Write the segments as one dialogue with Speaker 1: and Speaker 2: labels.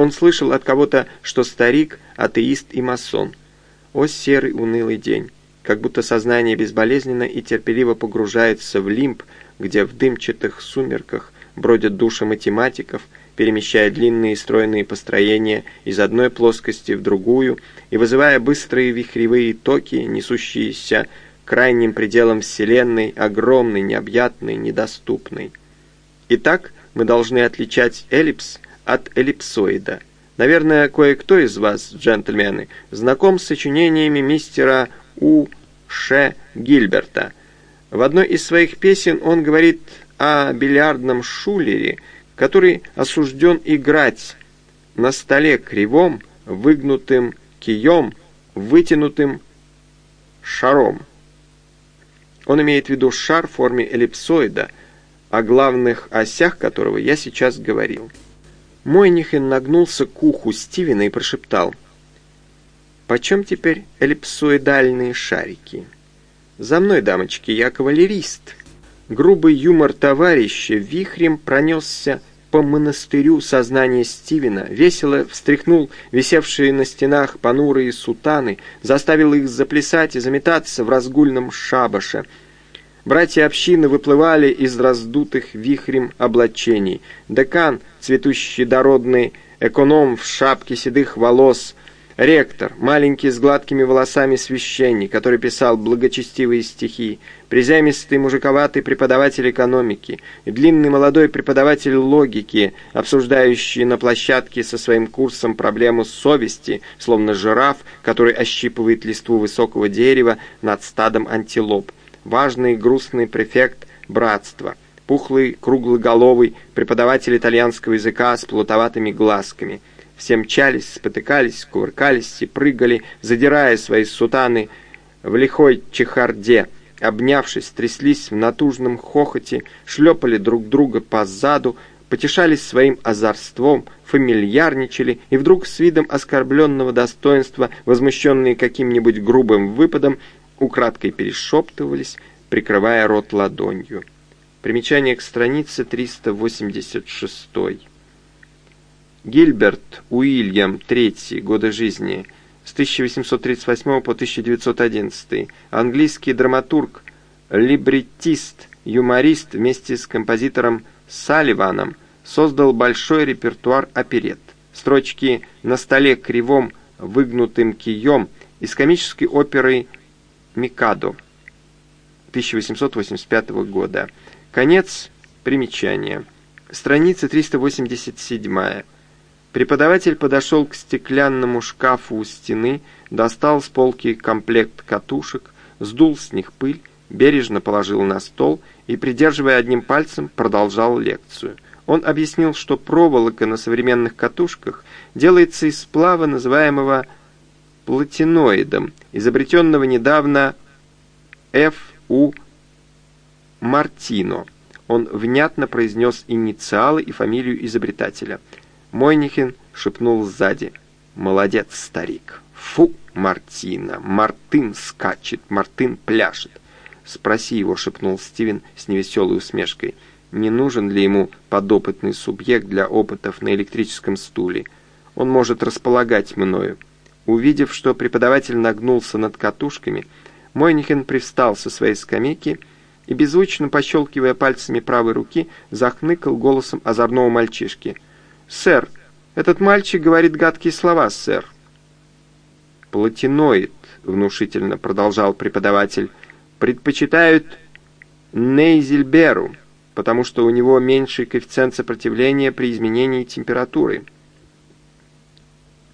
Speaker 1: Он слышал от кого-то, что старик – атеист и масон. О, серый унылый день! Как будто сознание безболезненно и терпеливо погружается в лимб, где в дымчатых сумерках бродят души математиков, перемещая длинные стройные построения из одной плоскости в другую и вызывая быстрые вихревые токи, несущиеся крайним пределом Вселенной, огромной, необъятной, недоступной. Итак, мы должны отличать эллипс от эллипсоида. Наверное, кое-кто из вас, джентльмены, знаком с сочинениями мистера У. Ш. Гильберта. В одной из своих песен он говорит о бильярдном шулере, который осужден играть на столе кривом, выгнутым кием, вытянутым шаром. Он имеет в виду шар в форме эллипсоида, о главных осях которого я сейчас говорил. Мойнихен нагнулся к уху Стивена и прошептал. «Почем теперь эллипсоидальные шарики?» «За мной, дамочки, я кавалерист». Грубый юмор товарища вихрем пронесся по монастырю сознания Стивена, весело встряхнул висевшие на стенах понурые сутаны, заставил их заплясать и заметаться в разгульном шабаше — Братья общины выплывали из раздутых вихрем облачений. Декан, цветущий дородный эконом в шапке седых волос, ректор, маленький с гладкими волосами священник, который писал благочестивые стихи, приземистый мужиковатый преподаватель экономики, длинный молодой преподаватель логики, обсуждающий на площадке со своим курсом проблему совести, словно жираф, который ощипывает листву высокого дерева над стадом антилоп важный грустный префект братства, пухлый круглоголовый преподаватель итальянского языка с плутоватыми глазками. Все мчались, спотыкались, кувыркались и прыгали, задирая свои сутаны в лихой чехарде, обнявшись, тряслись в натужном хохоте, шлепали друг друга по заду, потешались своим озорством, фамильярничали, и вдруг с видом оскорбленного достоинства, возмущенные каким-нибудь грубым выпадом, украдкой перешептывались, прикрывая рот ладонью. Примечание к странице 386. Гильберт Уильям III, годы жизни, с 1838 по 1911, английский драматург, либреттист, юморист вместе с композитором Салливаном создал большой репертуар оперет. Строчки «На столе кривом выгнутым кием» из комической оперы Микадо 1885 года. Конец примечания. Страница 387. Преподаватель подошел к стеклянному шкафу у стены, достал с полки комплект катушек, сдул с них пыль, бережно положил на стол и, придерживая одним пальцем, продолжал лекцию. Он объяснил, что проволока на современных катушках делается из сплава, называемого платиноидом, изобретенного недавно Ф. У. Мартино. Он внятно произнес инициалы и фамилию изобретателя. Мойнихин шепнул сзади. «Молодец, старик!» «Фу, Мартина! Мартын скачет, Мартын пляшет!» «Спроси его», — шепнул Стивен с невеселой усмешкой. «Не нужен ли ему подопытный субъект для опытов на электрическом стуле? Он может располагать мною». Увидев, что преподаватель нагнулся над катушками, Мойнихен привстал со своей скамейки и, беззвучно пощелкивая пальцами правой руки, захныкал голосом озорного мальчишки. «Сэр, этот мальчик говорит гадкие слова, сэр». «Платиноид», — внушительно продолжал преподаватель, — «предпочитают Нейзельберу, потому что у него меньший коэффициент сопротивления при изменении температуры».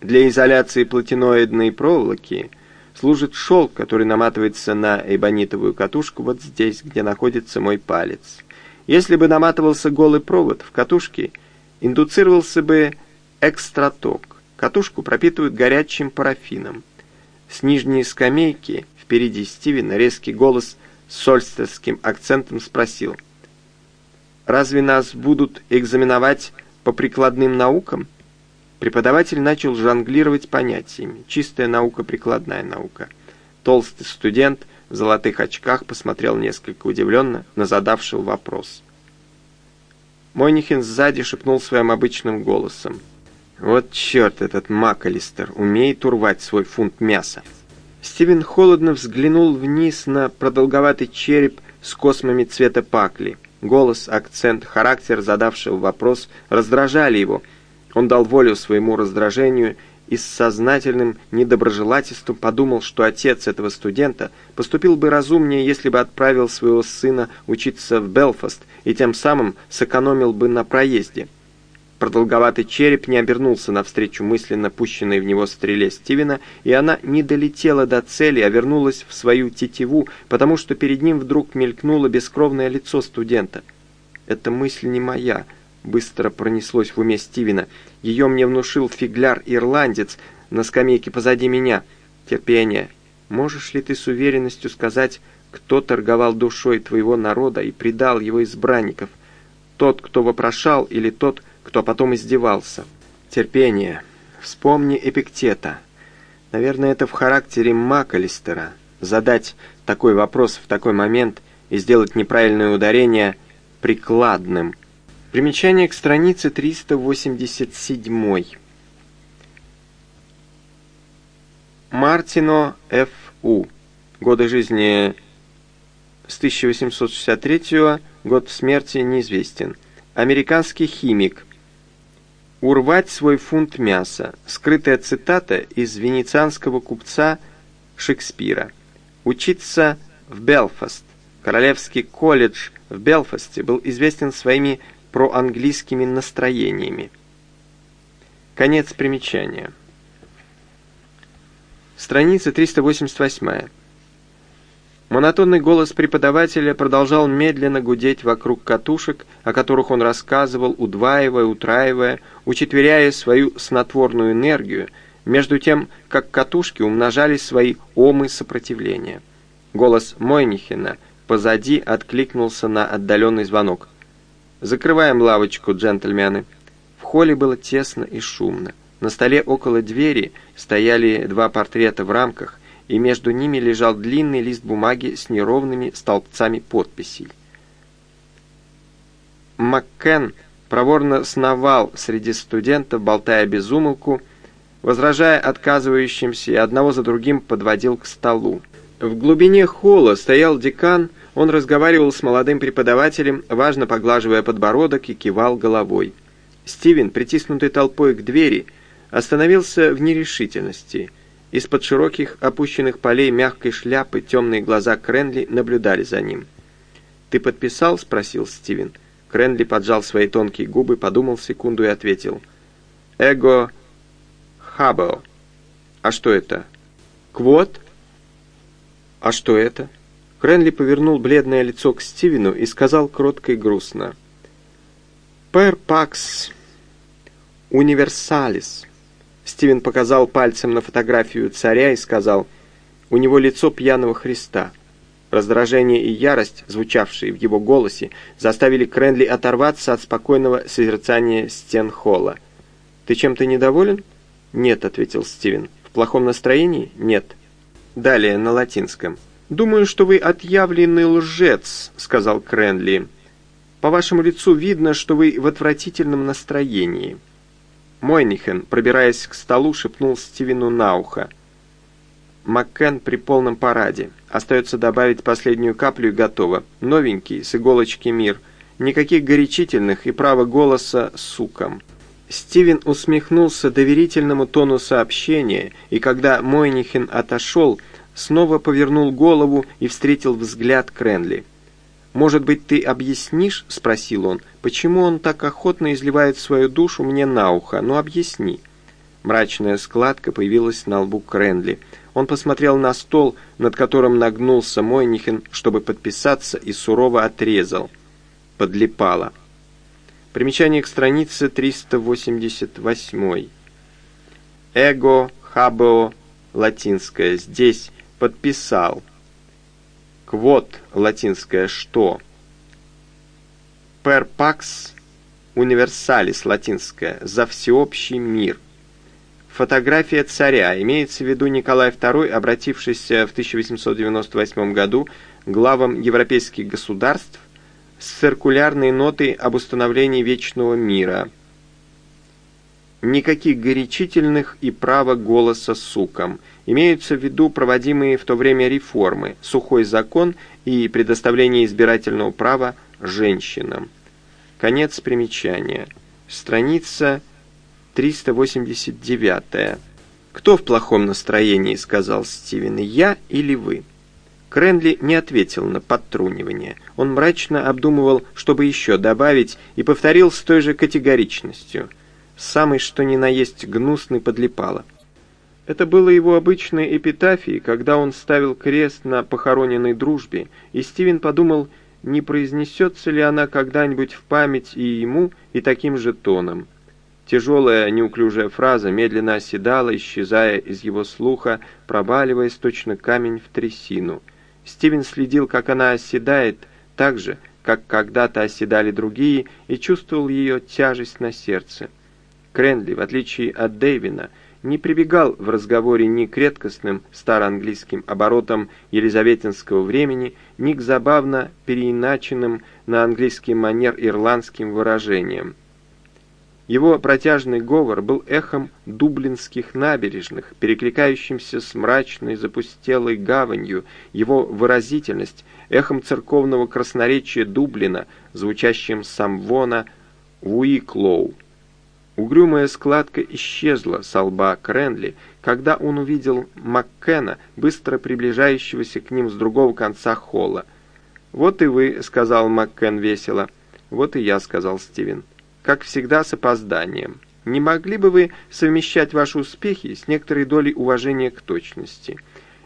Speaker 1: Для изоляции платиноидной проволоки служит шелк, который наматывается на эбонитовую катушку вот здесь, где находится мой палец. Если бы наматывался голый провод в катушке, индуцировался бы экстраток. Катушку пропитывают горячим парафином. С нижней скамейки впереди Стивена резкий голос с сольстерским акцентом спросил. «Разве нас будут экзаменовать по прикладным наукам?» Преподаватель начал жонглировать понятиями. Чистая наука, прикладная наука. Толстый студент в золотых очках посмотрел несколько удивленно на задавшего вопрос. Мойнихин сзади шепнул своим обычным голосом. Вот черт этот МакАлистер, умеет урвать свой фунт мяса. Стивен холодно взглянул вниз на продолговатый череп с космами цвета пакли. Голос, акцент, характер задавшего вопрос раздражали его. Он дал волю своему раздражению и с сознательным недоброжелательством подумал, что отец этого студента поступил бы разумнее, если бы отправил своего сына учиться в Белфаст и тем самым сэкономил бы на проезде. Продолговатый череп не обернулся навстречу мысленно пущенной в него стреле Стивена, и она не долетела до цели, а вернулась в свою тетиву, потому что перед ним вдруг мелькнуло бескровное лицо студента. «Эта мысль не моя», — быстро пронеслось в уме Стивена. «Ее мне внушил фигляр-ирландец на скамейке позади меня. Терпение. Можешь ли ты с уверенностью сказать, кто торговал душой твоего народа и предал его избранников? Тот, кто вопрошал, или тот, кто потом издевался. Терпение. Вспомни Эпиктета. Наверное, это в характере Макалистера. Задать такой вопрос в такой момент и сделать неправильное ударение прикладным. Примечание к странице 387. Мартино Ф.У. Годы жизни с 1863 год смерти неизвестен. Американский химик, урвать свой фунт мяса. Скрытая цитата из венецианского купца Шекспира. Учиться в Белфаст. Королевский колледж в Белфасте был известен своими проанглийскими настроениями. Конец примечания. Страница 388. Монотонный голос преподавателя продолжал медленно гудеть вокруг катушек, о которых он рассказывал, удваивая, утраивая, учетверяя свою снотворную энергию, между тем, как катушки умножали свои омы сопротивления. Голос Мойнихена позади откликнулся на отдаленный звонок. «Закрываем лавочку, джентльмены». В холле было тесно и шумно. На столе около двери стояли два портрета в рамках – и между ними лежал длинный лист бумаги с неровными столбцами подписей. Маккен проворно сновал среди студентов, болтая без умолку, возражая отказывающимся, и одного за другим подводил к столу. В глубине холла стоял декан, он разговаривал с молодым преподавателем, важно поглаживая подбородок и кивал головой. Стивен, притиснутый толпой к двери, остановился в нерешительности – из-под широких опущенных полей мягкой шляпы темные глаза Кренли наблюдали за ним. «Ты подписал?» — спросил Стивен. Кренли поджал свои тонкие губы, подумал секунду и ответил. «Эго хабо». «А что это?» «Квот?» «А что это?» Кренли повернул бледное лицо к Стивену и сказал кротко и грустно. «Per pax universalis». Стивен показал пальцем на фотографию царя и сказал, «У него лицо пьяного Христа». Раздражение и ярость, звучавшие в его голосе, заставили Кренли оторваться от спокойного созерцания стен холла. «Ты чем-то недоволен?» «Нет», — ответил Стивен. «В плохом настроении?» «Нет». Далее, на латинском. «Думаю, что вы отъявленный лжец», — сказал Кренли. «По вашему лицу видно, что вы в отвратительном настроении». Мойнихен, пробираясь к столу, шепнул Стивену на ухо. Маккен при полном параде. Остается добавить последнюю каплю и готово. Новенький, с иголочки мир. Никаких горячительных и право голоса сукам. Стивен усмехнулся доверительному тону сообщения, и когда Мойнихен отошел, снова повернул голову и встретил взгляд Кренли. «Может быть, ты объяснишь?» — спросил он. «Почему он так охотно изливает свою душу мне на ухо? Ну, объясни». Мрачная складка появилась на лбу Кренли. Он посмотрел на стол, над которым нагнулся Мойнихен, чтобы подписаться, и сурово отрезал. Подлипало. Примечание к странице 388. Эго, хабо, латинское. Здесь подписал. Квот, латинское «что». Per pax universalis, латинское, «за всеобщий мир». Фотография царя. Имеется в виду Николай II, обратившийся в 1898 году главам европейских государств с циркулярной нотой об установлении вечного мира. Никаких горячительных и права голоса сукам. Имеются в виду проводимые в то время реформы, сухой закон и предоставление избирательного права женщинам. Конец примечания. Страница 389. «Кто в плохом настроении?» — сказал Стивен. «Я или вы?» Кренли не ответил на подтрунивание. Он мрачно обдумывал, чтобы еще добавить, и повторил с той же категоричностью. Самый что ни на есть гнусный подлипало. Это было его обычной эпитафией, когда он ставил крест на похороненной дружбе, и Стивен подумал, не произнесется ли она когда-нибудь в память и ему, и таким же тоном. Тяжелая неуклюжая фраза медленно оседала, исчезая из его слуха, пробаливаясь точно камень в трясину. Стивен следил, как она оседает, так же, как когда-то оседали другие, и чувствовал ее тяжесть на сердце. Кренли, в отличие от Дэйвина, не прибегал в разговоре ни к редкостным староанглийским оборотам елизаветинского времени, ни к забавно переиначенным на английский манер ирландским выражениям. Его протяжный говор был эхом дублинских набережных, перекликающимся с мрачной запустелой гаванью, его выразительность — эхом церковного красноречия Дублина, звучащим самвона Уиклоу. Угрюмая складка исчезла с лба Кренли, когда он увидел Маккена, быстро приближающегося к ним с другого конца холла. «Вот и вы», — сказал Маккен весело. «Вот и я», — сказал Стивен. «Как всегда, с опозданием. Не могли бы вы совмещать ваши успехи с некоторой долей уважения к точности?»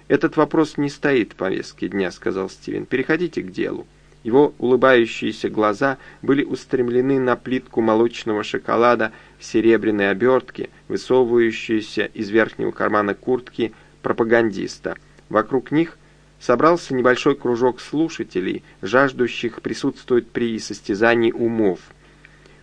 Speaker 1: «Этот вопрос не стоит в повестке дня», — сказал Стивен. «Переходите к делу». Его улыбающиеся глаза были устремлены на плитку молочного шоколада в серебряной обертке, высовывающуюся из верхнего кармана куртки пропагандиста. Вокруг них собрался небольшой кружок слушателей, жаждущих присутствовать при состязании умов.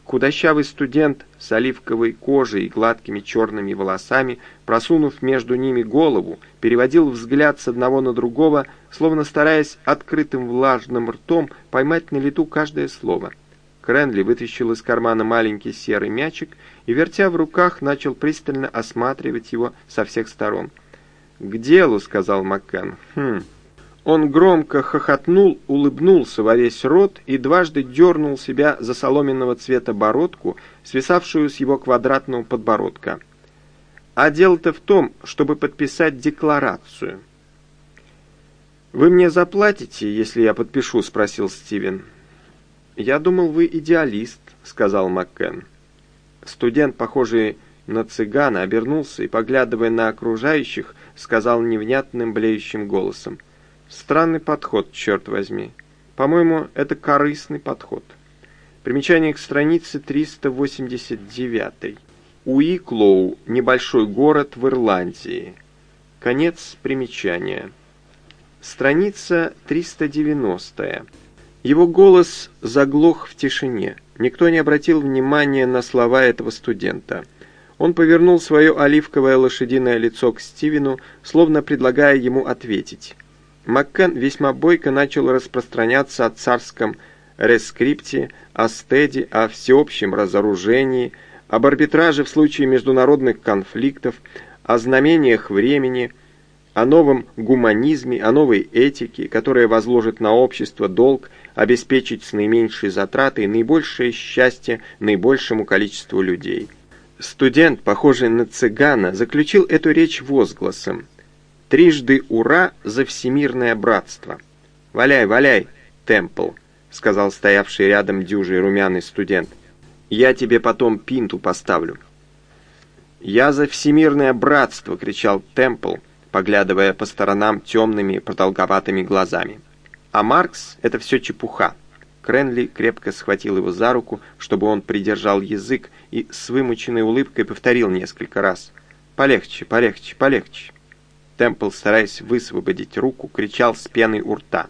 Speaker 1: Худощавый студент с оливковой кожей и гладкими черными волосами, просунув между ними голову, переводил взгляд с одного на другого, словно стараясь открытым влажным ртом поймать на лету каждое слово. Кренли вытащил из кармана маленький серый мячик и, вертя в руках, начал пристально осматривать его со всех сторон. «К делу», — сказал Маккан. «Хм...» Он громко хохотнул, улыбнулся во весь рот и дважды дернул себя за соломенного цвета бородку, свисавшую с его квадратного подбородка. А дело-то в том, чтобы подписать декларацию. «Вы мне заплатите, если я подпишу?» — спросил Стивен. «Я думал, вы идеалист», — сказал Маккен. Студент, похожий на цыгана, обернулся и, поглядывая на окружающих, сказал невнятным блеющим голосом. Странный подход, черт возьми. По-моему, это корыстный подход. Примечание к странице 389. Уиклоу – небольшой город в Ирландии. Конец примечания. Страница 390. Его голос заглох в тишине. Никто не обратил внимания на слова этого студента. Он повернул свое оливковое лошадиное лицо к Стивену, словно предлагая ему ответить. Маккен весьма бойко начал распространяться о царском рескрипте, о стеде, о всеобщем разоружении, об арбитраже в случае международных конфликтов, о знамениях времени, о новом гуманизме, о новой этике, которая возложит на общество долг обеспечить с наименьшей затратой наибольшее счастье наибольшему количеству людей. Студент, похожий на цыгана, заключил эту речь возгласом – Трижды ура за всемирное братство. «Валяй, валяй, Темпл», — сказал стоявший рядом дюжий румяный студент. «Я тебе потом пинту поставлю». «Я за всемирное братство!» — кричал Темпл, поглядывая по сторонам темными продолговатыми глазами. «А Маркс — это все чепуха». Кренли крепко схватил его за руку, чтобы он придержал язык, и с вымученной улыбкой повторил несколько раз. «Полегче, полегче, полегче». Темпл, стараясь высвободить руку, кричал с пеной у рта.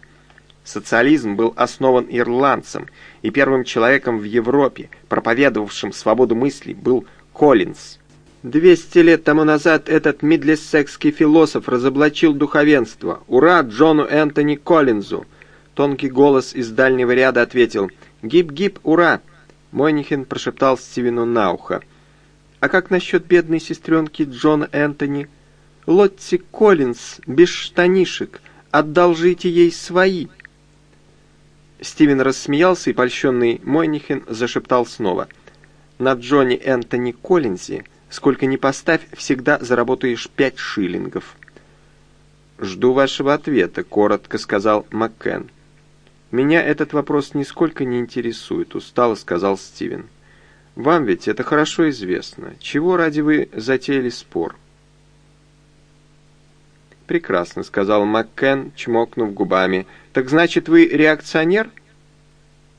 Speaker 1: Социализм был основан ирландцем, и первым человеком в Европе, проповедовавшим свободу мыслей, был Коллинз. Двести лет тому назад этот мидлиссекский философ разоблачил духовенство. Ура Джону Энтони Коллинзу! Тонкий голос из дальнего ряда ответил «Гип-гип, ура!» Мойнихен прошептал Стивену на ухо. А как насчет бедной сестренки Джона Энтони? Лотти Коллинз, без штанишек, одолжите ей свои». Стивен рассмеялся, и польщенный Мойнихен зашептал снова. «На Джонни Энтони Коллинзе, сколько ни поставь, всегда заработаешь пять шиллингов». «Жду вашего ответа», — коротко сказал Маккен. «Меня этот вопрос нисколько не интересует», — устало сказал Стивен. «Вам ведь это хорошо известно. Чего ради вы затеяли спор?» «Прекрасно», — сказал Маккен, чмокнув губами. «Так значит, вы реакционер?»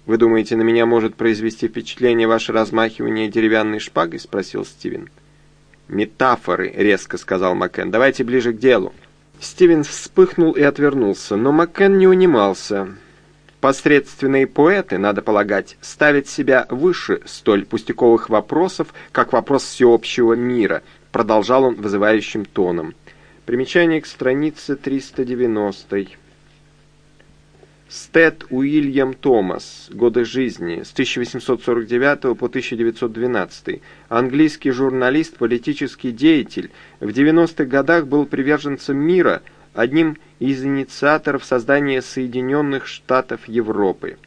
Speaker 1: «Вы думаете, на меня может произвести впечатление ваше размахивание деревянной шпагой?» — спросил Стивен. «Метафоры», — резко сказал Маккен. «Давайте ближе к делу». Стивен вспыхнул и отвернулся, но Маккен не унимался. Посредственные поэты, надо полагать, ставят себя выше столь пустяковых вопросов, как вопрос всеобщего мира, продолжал он вызывающим тоном. Примечание к странице 390. Стэд Уильям Томас. Годы жизни. С 1849 по 1912. Английский журналист, политический деятель. В 90-х годах был приверженцем мира, одним из инициаторов создания Соединенных Штатов Европы.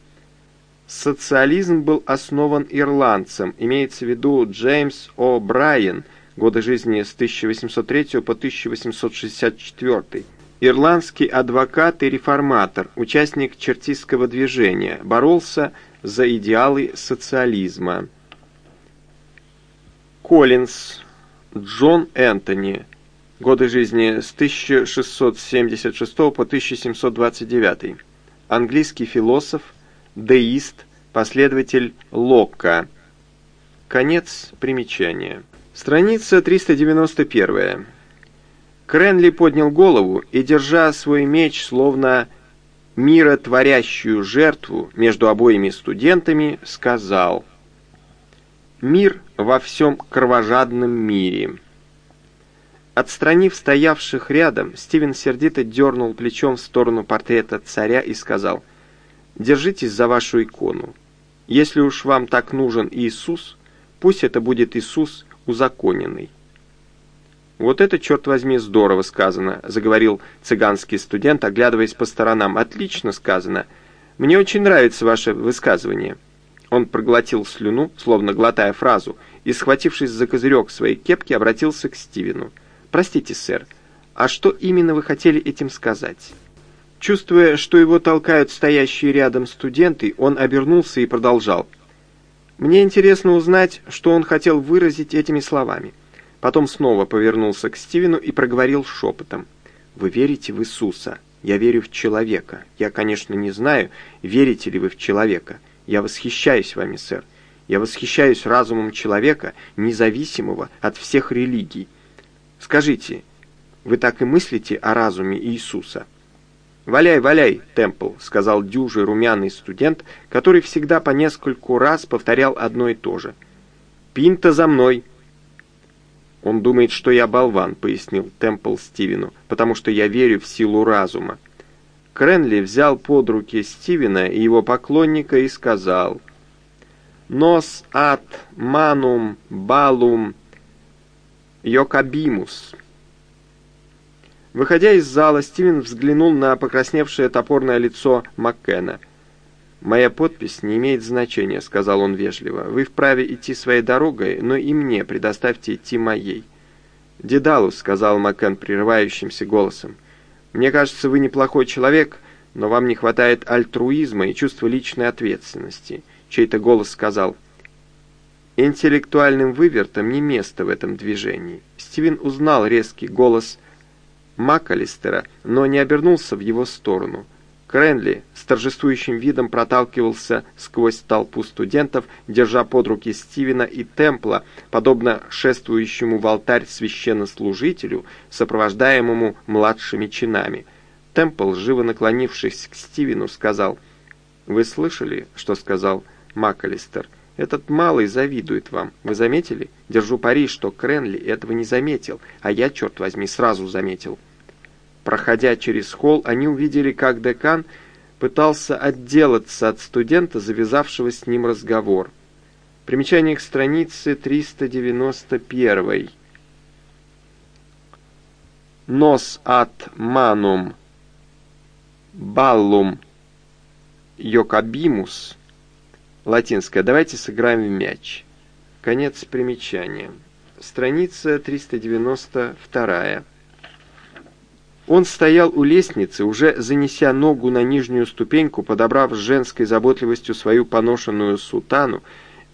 Speaker 1: Социализм был основан ирландцем, имеется в виду Джеймс О'Брайен, годы жизни с 1803 по 1864 Ирландский адвокат и реформатор, участник чертистского движения, боролся за идеалы социализма. Коллинз, Джон Энтони, годы жизни с 1676 по 1729, английский философ, деист, последователь Локка. Конец примечания. Страница 391. Кренли поднял голову и, держа свой меч, словно миротворящую жертву между обоими студентами, сказал «Мир во всем кровожадном мире». Отстранив стоявших рядом, Стивен сердито дернул плечом в сторону портрета царя и сказал «Держитесь за вашу икону. Если уж вам так нужен Иисус, пусть это будет Иисус узаконенный». «Вот это, черт возьми, здорово сказано», — заговорил цыганский студент, оглядываясь по сторонам. «Отлично сказано. Мне очень нравится ваше высказывание». Он проглотил слюну, словно глотая фразу, и, схватившись за козырек своей кепки, обратился к Стивену. «Простите, сэр, а что именно вы хотели этим сказать?» Чувствуя, что его толкают стоящие рядом студенты, он обернулся и продолжал. «Мне интересно узнать, что он хотел выразить этими словами». Потом снова повернулся к Стивену и проговорил шепотом. «Вы верите в Иисуса? Я верю в человека. Я, конечно, не знаю, верите ли вы в человека. Я восхищаюсь вами, сэр. Я восхищаюсь разумом человека, независимого от всех религий. Скажите, вы так и мыслите о разуме Иисуса?» «Валяй, валяй, Темпл», — сказал дюжий румяный студент, который всегда по нескольку раз повторял одно и то же. «Пинта за мной!» «Он думает, что я болван», — пояснил Темпл Стивену, «потому что я верю в силу разума». Кренли взял под руки Стивена и его поклонника и сказал «Нос ат манум балум йокабимус». Выходя из зала, Стивен взглянул на покрасневшее топорное лицо Маккена — «Моя подпись не имеет значения», — сказал он вежливо. «Вы вправе идти своей дорогой, но и мне предоставьте идти моей». «Дедалус», — сказал Маккен прерывающимся голосом, — «мне кажется, вы неплохой человек, но вам не хватает альтруизма и чувства личной ответственности». Чей-то голос сказал, «Интеллектуальным вывертом не место в этом движении». Стивен узнал резкий голос Макалистера, но не обернулся в его сторону. Кренли с торжествующим видом проталкивался сквозь толпу студентов, держа под руки Стивена и Темпла, подобно шествующему в алтарь священнослужителю, сопровождаемому младшими чинами. Темпл, живо наклонившись к Стивену, сказал, «Вы слышали, что сказал МакАлистер? Этот малый завидует вам. Вы заметили? Держу пари, что Кренли этого не заметил, а я, черт возьми, сразу заметил». Проходя через холл, они увидели, как декан пытался отделаться от студента, завязавшего с ним разговор. Примечание к странице 391. Нос от манум баллум йокабимус. Латинское. Давайте сыграем в мяч. Конец примечания. Страница 392. Он стоял у лестницы, уже занеся ногу на нижнюю ступеньку, подобрав с женской заботливостью свою поношенную сутану,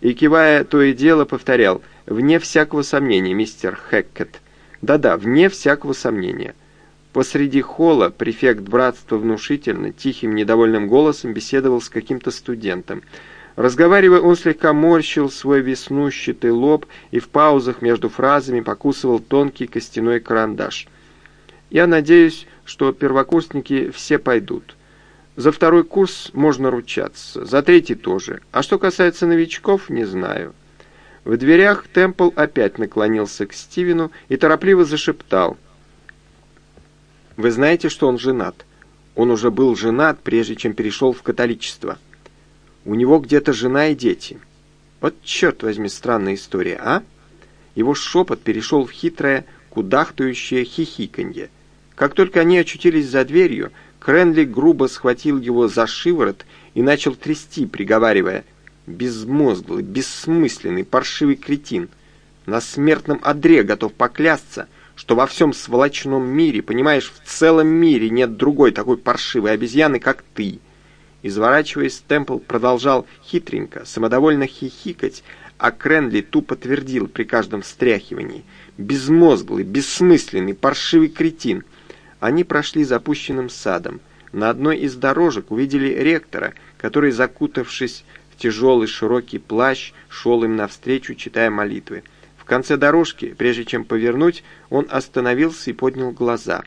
Speaker 1: и, кивая то и дело, повторял «Вне всякого сомнения, мистер Хэккет». Да-да, вне всякого сомнения. Посреди холла префект братства внушительно, тихим, недовольным голосом беседовал с каким-то студентом. Разговаривая, он слегка морщил свой веснущатый лоб и в паузах между фразами покусывал тонкий костяной карандаш. «Я надеюсь, что первокурсники все пойдут. За второй курс можно ручаться, за третий тоже. А что касается новичков, не знаю». В дверях Темпл опять наклонился к Стивену и торопливо зашептал. «Вы знаете, что он женат? Он уже был женат, прежде чем перешел в католичество». У него где-то жена и дети. Вот черт возьми, странная история, а? Его шепот перешел в хитрое, кудахтающее хихиканье. Как только они очутились за дверью, Кренли грубо схватил его за шиворот и начал трясти, приговаривая «Безмозглый, бессмысленный, паршивый кретин! На смертном одре готов поклясться, что во всем сволочном мире, понимаешь, в целом мире нет другой такой паршивой обезьяны, как ты!» Изворачиваясь, Темпл продолжал хитренько, самодовольно хихикать, а Кренли тупо твердил при каждом встряхивании. «Безмозглый, бессмысленный, паршивый кретин!» Они прошли запущенным садом. На одной из дорожек увидели ректора, который, закутавшись в тяжелый широкий плащ, шел им навстречу, читая молитвы. В конце дорожки, прежде чем повернуть, он остановился и поднял глаза.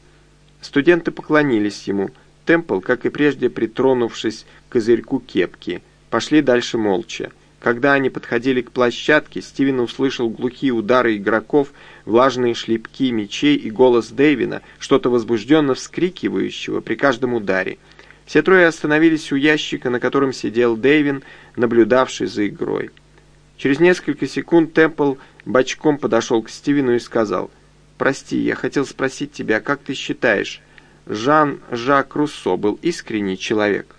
Speaker 1: Студенты поклонились ему – Темпл, как и прежде притронувшись к козырьку кепки, пошли дальше молча. Когда они подходили к площадке, Стивен услышал глухие удары игроков, влажные шлепки мечей и голос Дэйвина, что-то возбужденно вскрикивающего при каждом ударе. Все трое остановились у ящика, на котором сидел Дэйвин, наблюдавший за игрой. Через несколько секунд Темпл бочком подошел к Стивену и сказал, «Прости, я хотел спросить тебя, как ты считаешь, Жан-Жак Руссо был искренний человек.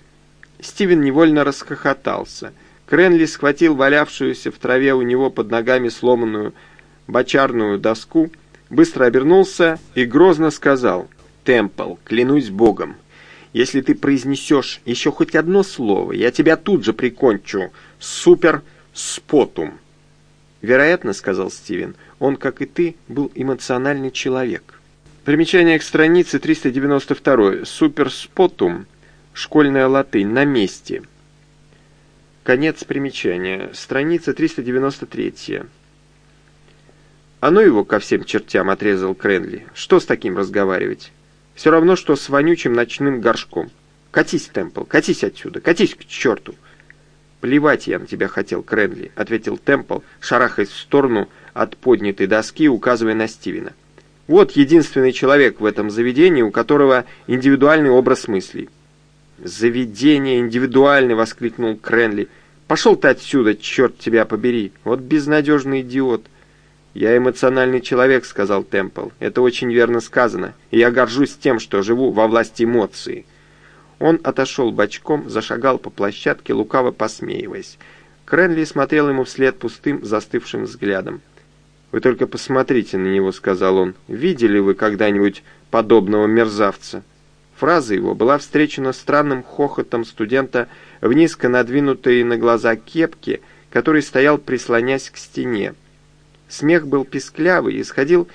Speaker 1: Стивен невольно расхохотался. Кренли схватил валявшуюся в траве у него под ногами сломанную бочарную доску, быстро обернулся и грозно сказал «Темпл, клянусь богом, если ты произнесешь еще хоть одно слово, я тебя тут же прикончу. Супер спотум». «Вероятно, — сказал Стивен, — он, как и ты, был эмоциональный человек». Примечание к странице 392. Суперспотум. Школьная латынь. На месте. Конец примечания. Страница 393. «А ну его ко всем чертям!» — отрезал Кренли. «Что с таким разговаривать? Все равно, что с вонючим ночным горшком. Катись, Темпл, катись отсюда, катись к черту!» «Плевать я на тебя хотел, Кренли», — ответил Темпл, шарахаясь в сторону от поднятой доски, указывая на Стивена. Вот единственный человек в этом заведении, у которого индивидуальный образ мыслей. «Заведение индивидуальное!» — воскликнул Кренли. «Пошел ты отсюда, черт тебя побери! Вот безнадежный идиот!» «Я эмоциональный человек», — сказал Темпл. «Это очень верно сказано, и я горжусь тем, что живу во власти эмоций». Он отошел бочком, зашагал по площадке, лукаво посмеиваясь. Кренли смотрел ему вслед пустым, застывшим взглядом. «Вы только посмотрите на него», — сказал он. «Видели вы когда-нибудь подобного мерзавца?» Фраза его была встречена странным хохотом студента в низко надвинутой на глаза кепке, который стоял, прислонясь к стене. Смех был писклявый и исходил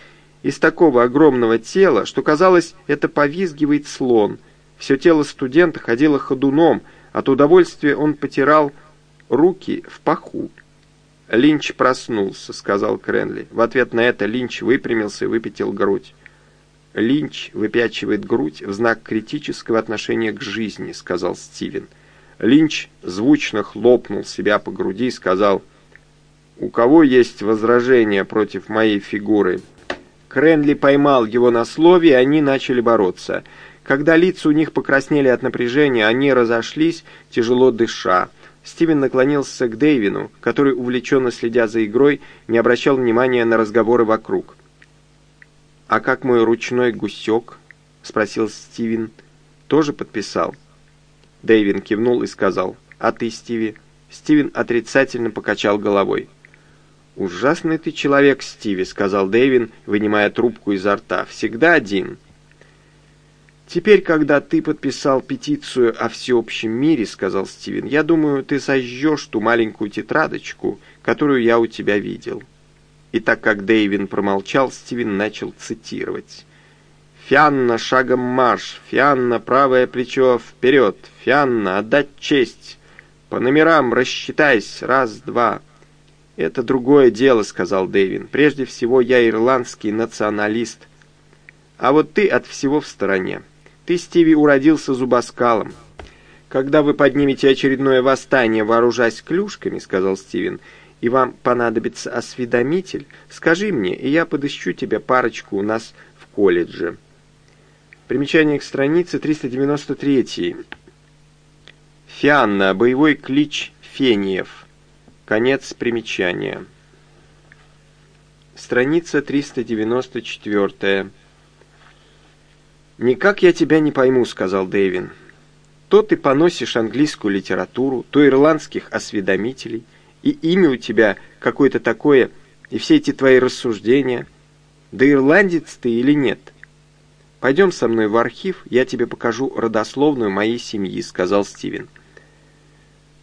Speaker 1: из такого огромного тела, что казалось, это повизгивает слон. Все тело студента ходило ходуном, от удовольствия он потирал руки в паху. «Линч проснулся», — сказал Кренли. В ответ на это Линч выпрямился и выпятил грудь. «Линч выпячивает грудь в знак критического отношения к жизни», — сказал Стивен. Линч звучно хлопнул себя по груди и сказал, «У кого есть возражения против моей фигуры?» Кренли поймал его на слове, и они начали бороться. Когда лица у них покраснели от напряжения, они разошлись, тяжело дыша. Стивен наклонился к Дэйвину, который, увлеченно следя за игрой, не обращал внимания на разговоры вокруг. «А как мой ручной гусек?» — спросил Стивен. «Тоже подписал?» Дэйвин кивнул и сказал. «А ты, Стиви?» Стивен отрицательно покачал головой. «Ужасный ты человек, Стиви», — сказал Дэйвин, вынимая трубку изо рта. «Всегда один». «Теперь, когда ты подписал петицию о всеобщем мире, — сказал Стивен, — я думаю, ты сожжешь ту маленькую тетрадочку, которую я у тебя видел». И так как Дэйвин промолчал, Стивен начал цитировать. «Фианна, шагом марш! Фианна, правое плечо вперед! Фианна, отдать честь! По номерам рассчитайся! Раз, два!» «Это другое дело», — сказал Дэйвин. «Прежде всего, я ирландский националист. А вот ты от всего в стороне». Ты, Стиви, уродился зубоскалом. Когда вы поднимете очередное восстание, вооружаясь клюшками, сказал Стивен, и вам понадобится осведомитель, скажи мне, и я подыщу тебе парочку у нас в колледже. Примечание к странице 393. Фианна, боевой клич Фениев. Конец примечания. Страница 394. «Никак я тебя не пойму», — сказал Дэйвин. «То ты поносишь английскую литературу, то ирландских осведомителей, и имя у тебя какое-то такое, и все эти твои рассуждения. Да ирландец ты или нет?» «Пойдем со мной в архив, я тебе покажу родословную моей семьи», — сказал Стивен.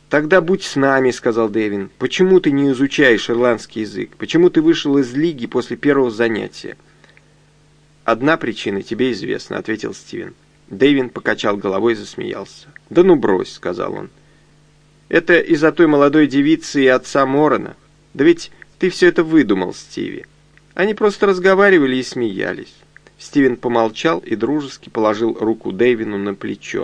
Speaker 1: «Тогда будь с нами», — сказал Дэвин. «Почему ты не изучаешь ирландский язык? Почему ты вышел из лиги после первого занятия?» «Одна причина тебе известна», — ответил Стивен. Дэвин покачал головой и засмеялся. «Да ну брось», — сказал он. «Это из-за той молодой девицы и отца Морона. Да ведь ты все это выдумал, Стиви». Они просто разговаривали и смеялись. Стивен помолчал и дружески положил руку Дэвину на плечо.